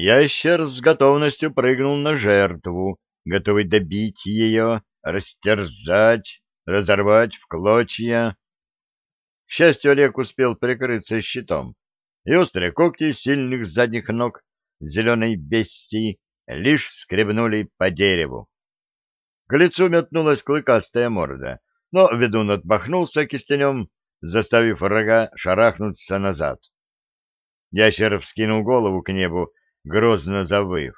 Ящер с готовностью прыгнул на жертву, готовый добить ее, растерзать, разорвать в клочья. К счастью, Олег успел прикрыться щитом, и острые когти сильных задних ног зеленой бестии лишь скребнули по дереву. К лицу метнулась клыкастая морда, но ведун отмахнулся кистенем, заставив врага шарахнуться назад. Ящер вскинул голову к небу, грозно завыв.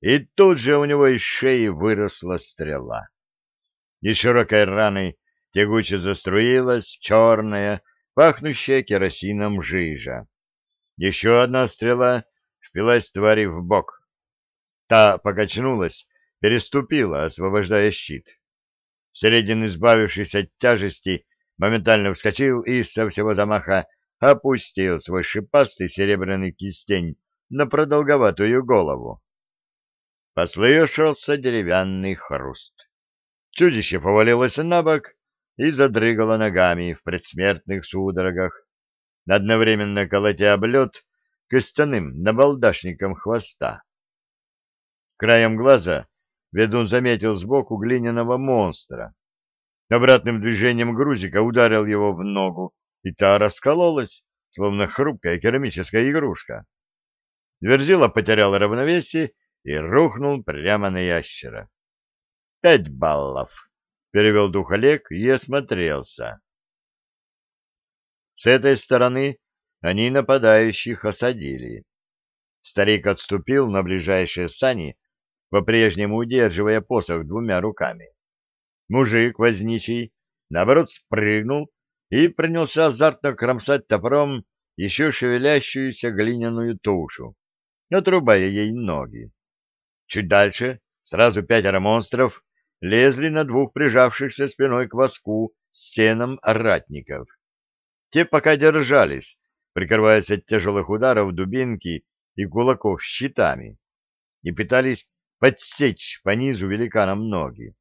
И тут же у него из шеи выросла стрела. Из широкой раны тягуче заструилась черная, пахнущая керосином жижа. Еще одна стрела впилась твари в бок. Та покачнулась, переступила, освобождая щит. Середин, избавившись от тяжести, моментально вскочил и со всего замаха опустил свой шипастый серебряный кистень на продолговатую голову. Послышался деревянный хруст. Чудище повалилось на бок и задрыгало ногами в предсмертных судорогах, одновременно колотя об лед костяным набалдашником хвоста. Краем глаза ведун заметил сбоку глиняного монстра. Обратным движением грузика ударил его в ногу, и та раскололась, словно хрупкая керамическая игрушка. Верзила потерял равновесие и рухнул прямо на ящера. «Пять баллов!» — перевел дух Олег и осмотрелся. С этой стороны они нападающих осадили. Старик отступил на ближайшие сани, по-прежнему удерживая посох двумя руками. Мужик возничий, наоборот, спрыгнул и принялся азартно кромсать топором еще шевелящуюся глиняную тушу, отрубая ей ноги. Чуть дальше сразу пятеро монстров лезли на двух прижавшихся спиной к воску с сеном ратников. Те пока держались, прикрываясь от тяжелых ударов дубинки и кулаков щитами, и пытались подсечь по низу великанам ноги.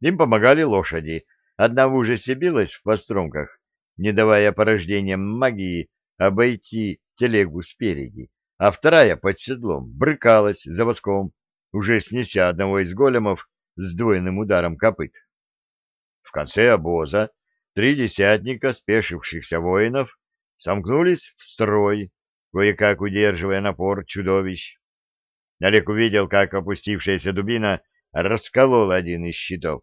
Им помогали лошади. Одна в ужасе билась в постромках, не давая порождениям магии обойти телегу спереди, а вторая под седлом брыкалась за воском, уже снеся одного из големов сдвоенным ударом копыт. В конце обоза три десятника спешившихся воинов сомкнулись в строй, кое-как удерживая напор чудовищ. Олег увидел, как опустившаяся дубина расколола один из щитов.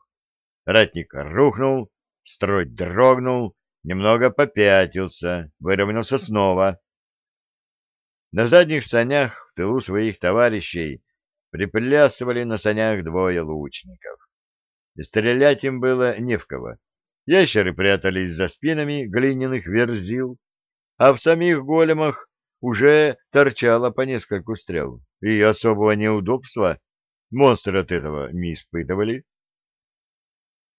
Ратник рухнул, строй дрогнул, немного попятился, выровнялся снова. На задних санях в тылу своих товарищей приплясывали на санях двое лучников. И стрелять им было не в кого. Ящеры прятались за спинами глиняных верзил, а в самих големах уже торчало по нескольку стрел, и особого неудобства монстры от этого не испытывали.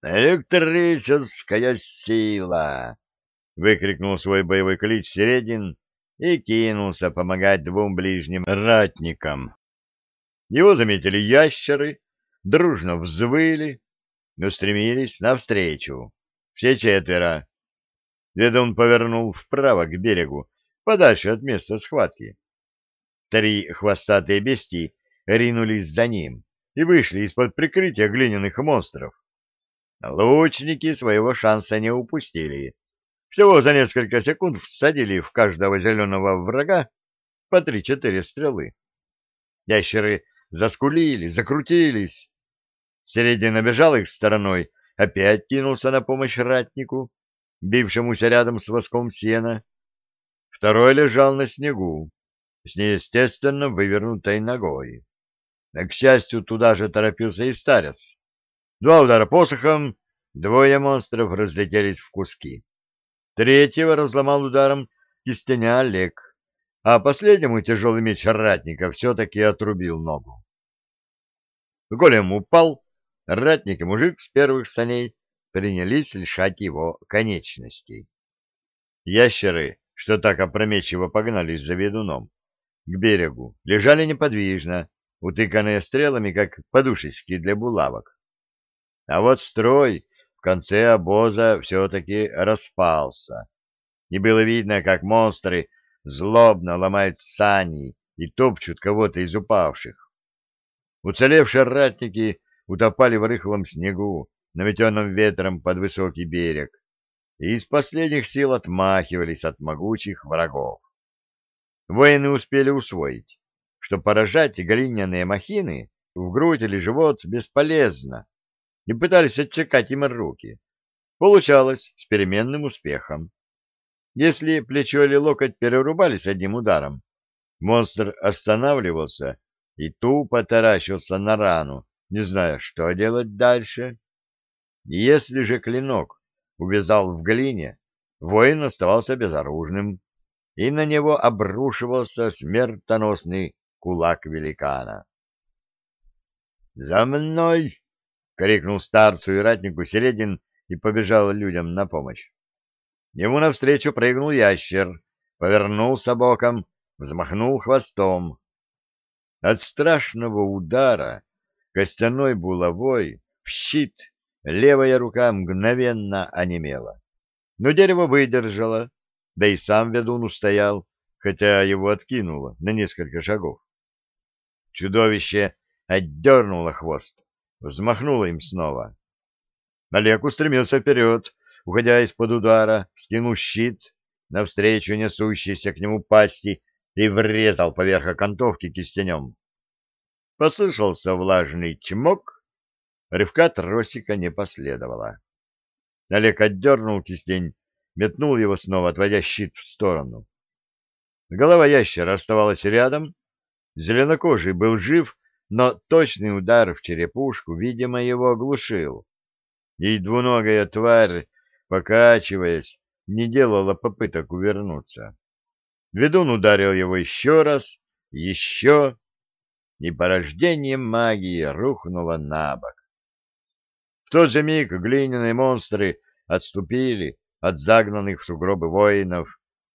«Электрическая сила!» — выкрикнул свой боевой клич Середин и кинулся помогать двум ближним ратникам. Его заметили ящеры, дружно взвыли, устремились навстречу. Все четверо. Ведун повернул вправо к берегу, подальше от места схватки. Три хвостатые бестии ринулись за ним и вышли из-под прикрытия глиняных монстров. Лучники своего шанса не упустили. Всего за несколько секунд всадили в каждого зеленого врага по три-четыре стрелы. Ящеры заскулили, закрутились. Середина бежал их стороной, опять кинулся на помощь ратнику, бившемуся рядом с воском сена. Второй лежал на снегу, с неестественно вывернутой ногой. К счастью, туда же торопился и старец. Два удара посохом, двое монстров разлетелись в куски. Третьего разломал ударом кистеня Олег, а последнему тяжелый меч ратника все-таки отрубил ногу. Голем упал, ратник и мужик с первых саней принялись лишать его конечностей. Ящеры, что так опрометчиво погнались за ведуном, к берегу, лежали неподвижно, утыканные стрелами, как подушечки для булавок. А вот строй конце обоза все-таки распался, и было видно, как монстры злобно ломают сани и топчут кого-то из упавших. Уцелевшие ратники утопали в рыхлом снегу, наметенном ветром под высокий берег, и из последних сил отмахивались от могучих врагов. Воины успели усвоить, что поражать глиняные махины в грудь или живот бесполезно, и пытались отсекать им руки. Получалось с переменным успехом. Если плечо или локоть перерубались одним ударом, монстр останавливался и тупо таращился на рану, не зная, что делать дальше. Если же клинок увязал в глине, воин оставался безоружным, и на него обрушивался смертоносный кулак великана. «За мной!» — крикнул старцу и ратнику Середин и побежал людям на помощь. Ему навстречу прыгнул ящер, повернулся боком, взмахнул хвостом. От страшного удара костяной булавой в щит левая рука мгновенно онемела. Но дерево выдержало, да и сам ведун устоял, хотя его откинуло на несколько шагов. Чудовище отдернуло хвост, взмахнуло им снова. Олег устремился вперед, уходя из-под удара, скинул щит навстречу несущейся к нему пасти и врезал поверх окантовки кистенем. Послышался влажный чмок, рывка тросика не последовало. Олег отдернул кистень, метнул его снова, отводя щит в сторону. Голова ящера оставалась рядом, зеленокожий был жив, но точный удар в черепушку, видимо, его оглушил. И двуногая тварь, покачиваясь, не делала попыток увернуться. Ведун ударил его еще раз, еще, и порождение магии рухнуло на бок. В тот же миг глиняные монстры отступили от загнанных в сугробы воинов,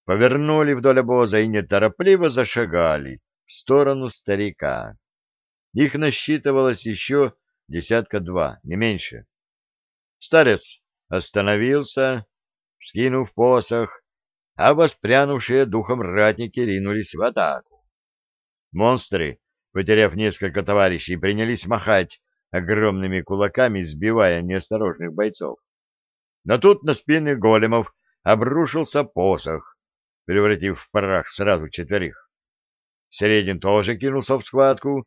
повернули вдоль обоза и неторопливо зашагали в сторону старика. Их насчитывалось еще десятка два, не меньше. Старец остановился, скинув посох, а воспрянувшие духом ратники ринулись в атаку. Монстры, потеряв несколько товарищей, принялись махать огромными кулаками, сбивая неосторожных бойцов. Но тут на спины големов обрушился посох, превратив в прах сразу четверых. Середин тоже кинулся в схватку.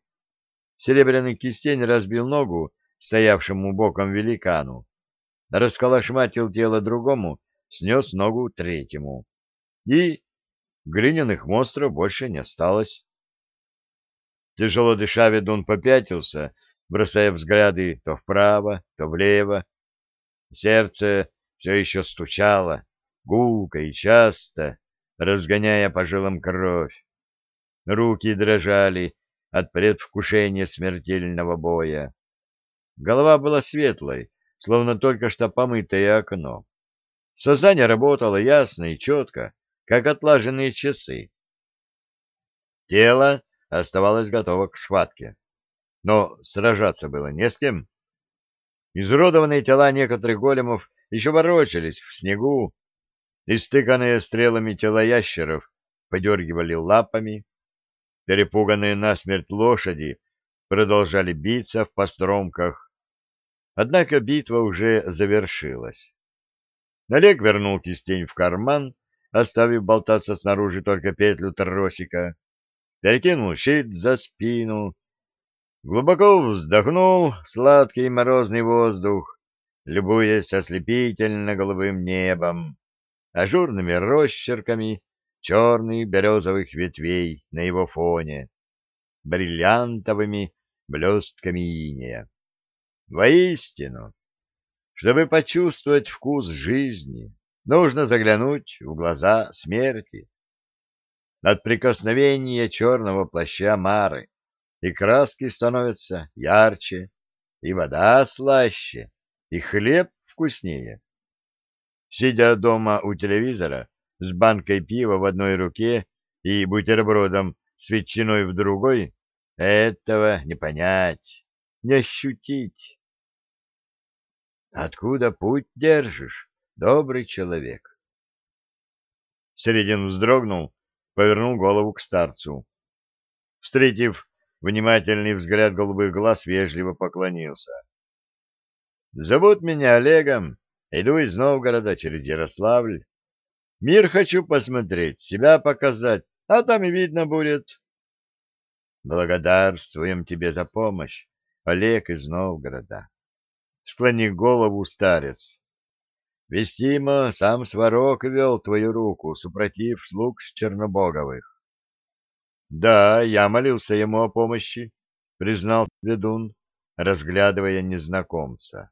Серебряный кистень разбил ногу стоявшему боком великану, расколошматил тело другому, снес ногу третьему. И глиняных монстров больше не осталось. Тяжело дыша, ведун попятился, бросая взгляды то вправо, то влево. Сердце все еще стучало, гулко и часто, разгоняя по жилам кровь. Руки дрожали от предвкушения смертельного боя. Голова была светлой, словно только что помытое окно. Сознание работало ясно и четко, как отлаженные часы. Тело оставалось готово к схватке, но сражаться было не с кем. Изуродованные тела некоторых големов еще ворочались в снегу, истыканные стрелами тела ящеров подергивали лапами, перепуганные насмерть лошади продолжали биться в постромках Однако битва уже завершилась. Олег вернул кистень в карман, оставив болтаться снаружи только петлю тросика, перекинул щит за спину, глубоко вздохнул сладкий морозный воздух, любуясь ослепительно голубым небом, ажурными росчерками черных березовых ветвей на его фоне, бриллиантовыми блестками инея. Воистину, чтобы почувствовать вкус жизни, нужно заглянуть в глаза смерти. От прикосновения черного плаща Мары и краски становятся ярче, и вода слаще, и хлеб вкуснее. Сидя дома у телевизора с банкой пива в одной руке и бутербродом с ветчиной в другой, этого не понять, не ощутить. Откуда путь держишь, добрый человек? Середин вздрогнул, повернул голову к старцу. Встретив внимательный взгляд голубых глаз, вежливо поклонился. Зовут меня Олегом, иду из Новгорода через Ярославль. Мир хочу посмотреть, себя показать, а там и видно будет. Благодарствуем тебе за помощь, Олег из Новгорода. Склони голову, старец. Вестимо сам Сварог вел твою руку, супротив слуг Чернобоговых. Да, я молился ему о помощи, признал ведун, разглядывая незнакомца.